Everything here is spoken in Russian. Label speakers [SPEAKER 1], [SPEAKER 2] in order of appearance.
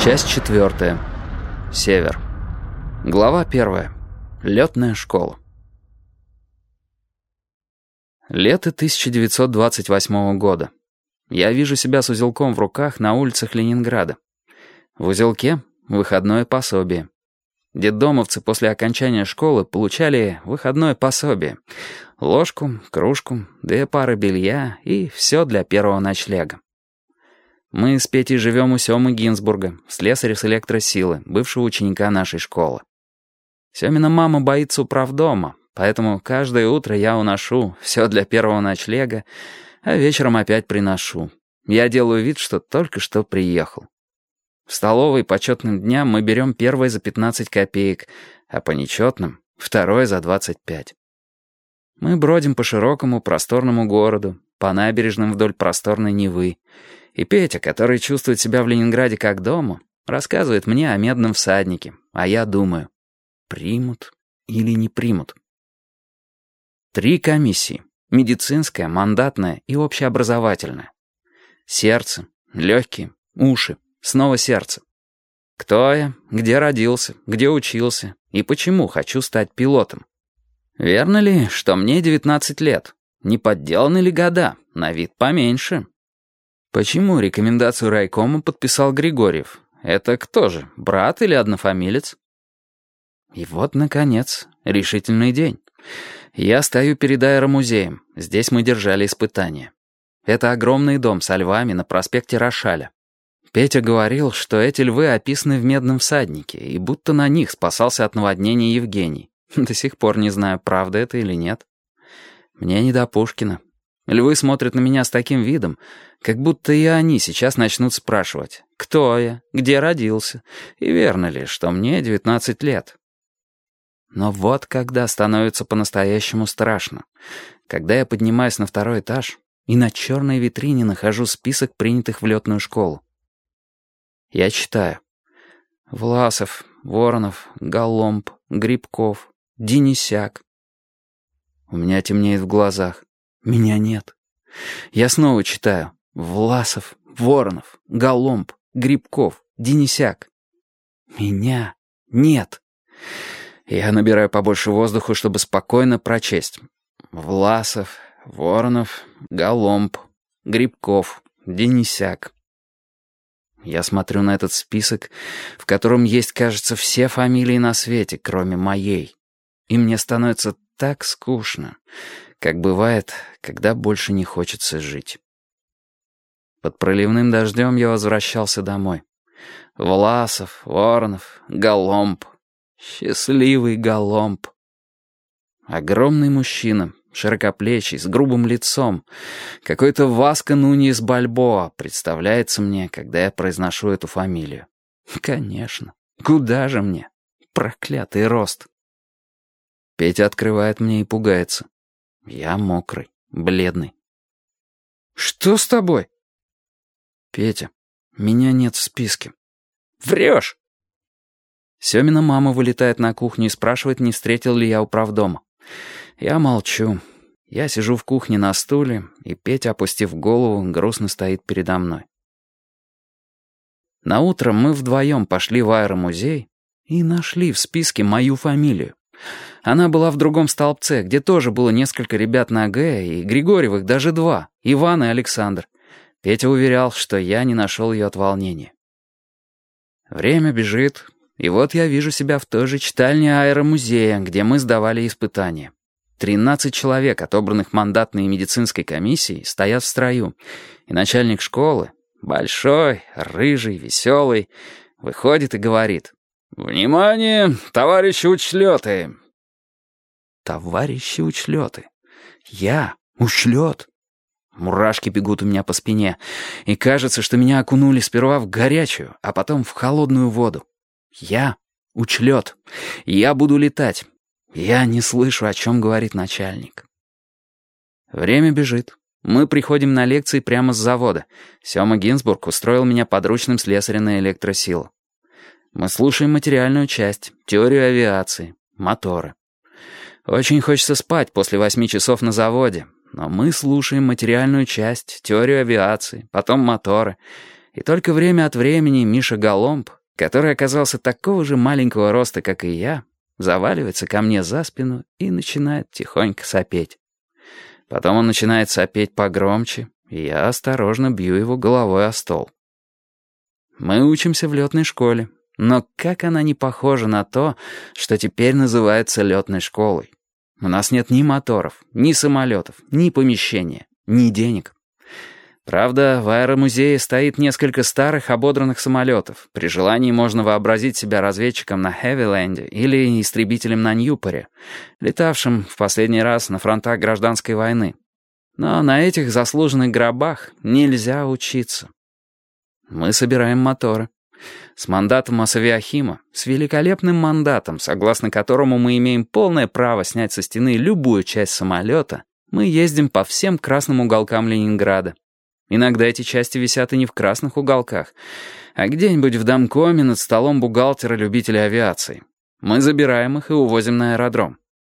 [SPEAKER 1] Часть четвертая. Север. Глава первая. Летная школа. Лето 1928 года. Я вижу себя с узелком в руках на улицах Ленинграда. В узелке — выходное пособие. Детдомовцы после окончания школы получали выходное пособие. Ложку, кружку, две пары белья и все для первого ночлега. Мы с Петей живем у Семы Гинзбурга, слесаря с электросилы, бывшего ученика нашей школы. Семина мама боится управдома, поэтому каждое утро я уношу все для первого ночлега, а вечером опять приношу. Я делаю вид, что только что приехал. В столовой по четным дням мы берем первое за 15 копеек, а по нечетным — второе за 25. Мы бродим по широкому просторному городу, по набережным вдоль просторной Невы, и Петя, который чувствует себя в Ленинграде как дома, рассказывает мне о медном всаднике, а я думаю, примут или не примут. Три комиссии. Медицинская, мандатная и общеобразовательная. Сердце, легкие, уши, снова сердце. Кто я, где родился, где учился и почему хочу стать пилотом? Верно ли, что мне 19 лет? Не подделаны ли года? На вид поменьше. Почему рекомендацию райкома подписал Григорьев? Это кто же, брат или однофамилец? И вот, наконец, решительный день. Я стою перед аэромузеем. Здесь мы держали испытания. Это огромный дом со львами на проспекте Рошаля. Петя говорил, что эти львы описаны в «Медном всаднике», и будто на них спасался от наводнения Евгений. До сих пор не знаю, правда это или нет. Мне не до Пушкина. Львы смотрят на меня с таким видом, как будто и они сейчас начнут спрашивать, кто я, где родился, и верно ли, что мне 19 лет. Но вот когда становится по-настоящему страшно, когда я поднимаюсь на второй этаж и на черной витрине нахожу список принятых в летную школу. Я читаю. Власов, Воронов, Голомб, Грибков, Денисяк. У меня темнеет в глазах. Меня нет. Я снова читаю. Власов, Воронов, Голомб, Грибков, Денисяк. Меня нет. Я набираю побольше воздуха, чтобы спокойно прочесть. Власов, Воронов, Голомб, Грибков, Денисяк. Я смотрю на этот список, в котором есть, кажется, все фамилии на свете, кроме моей. И мне становится так скучно как бывает, когда больше не хочется жить. Под проливным дождем я возвращался домой. Власов, Воронов, Голомб. Счастливый Голомб. Огромный мужчина, широкоплечий, с грубым лицом. Какой-то Васко Нуньес Бальбоа представляется мне, когда я произношу эту фамилию. Конечно. Куда же мне? Проклятый рост. Петя открывает мне и пугается. Я мокрый, бледный. «Что с тобой?» «Петя, меня нет в списке». «Врешь!» Семина мама вылетает на кухню и спрашивает, не встретил ли я управдома. Я молчу. Я сижу в кухне на стуле, и Петя, опустив голову, грустно стоит передо мной. На утро мы вдвоем пошли в аэромузей и нашли в списке мою фамилию. Она была в другом столбце, где тоже было несколько ребят на Г, и Григорьевых даже два, Иван и Александр. Петя уверял, что я не нашел ее от волнения. Время бежит, и вот я вижу себя в той же читальне аэромузея, где мы сдавали испытания. Тринадцать человек, отобранных мандатной медицинской комиссией, стоят в строю, и начальник школы, большой, рыжий, веселый, выходит и говорит «Внимание, товарищи учлеты!» Товарищи учлеты. Я учлет. Мурашки бегут у меня по спине, и кажется, что меня окунули сперва в горячую, а потом в холодную воду. Я учлет. Я буду летать. Я не слышу, о чем говорит начальник. Время бежит. Мы приходим на лекции прямо с завода. Сёма Гинзбург устроил меня подручным слесаря на электросилу. Мы слушаем материальную часть, теорию авиации, моторы. Очень хочется спать после восьми часов на заводе, но мы слушаем материальную часть, теорию авиации, потом моторы, И только время от времени Миша Голомб, который оказался такого же маленького роста, как и я, заваливается ко мне за спину и начинает тихонько сопеть. Потом он начинает сопеть погромче, и я осторожно бью его головой о стол. Мы учимся в летной школе, но как она не похожа на то, что теперь называется летной школой. У нас нет ни моторов, ни самолетов, ни помещения, ни денег. Правда, в аэромузее стоит несколько старых ободранных самолетов. При желании можно вообразить себя разведчиком на Хевиленде или истребителем на Ньюпоре, летавшим в последний раз на фронтах гражданской войны. Но на этих заслуженных гробах нельзя учиться. Мы собираем моторы. С мандатом Асавиахима, с великолепным мандатом, согласно которому мы имеем полное право снять со стены любую часть самолета, мы ездим по всем красным уголкам Ленинграда. Иногда эти части висят и не в красных уголках, а где-нибудь в домкоме над столом бухгалтера-любителя авиации. Мы забираем их и увозим на аэродром.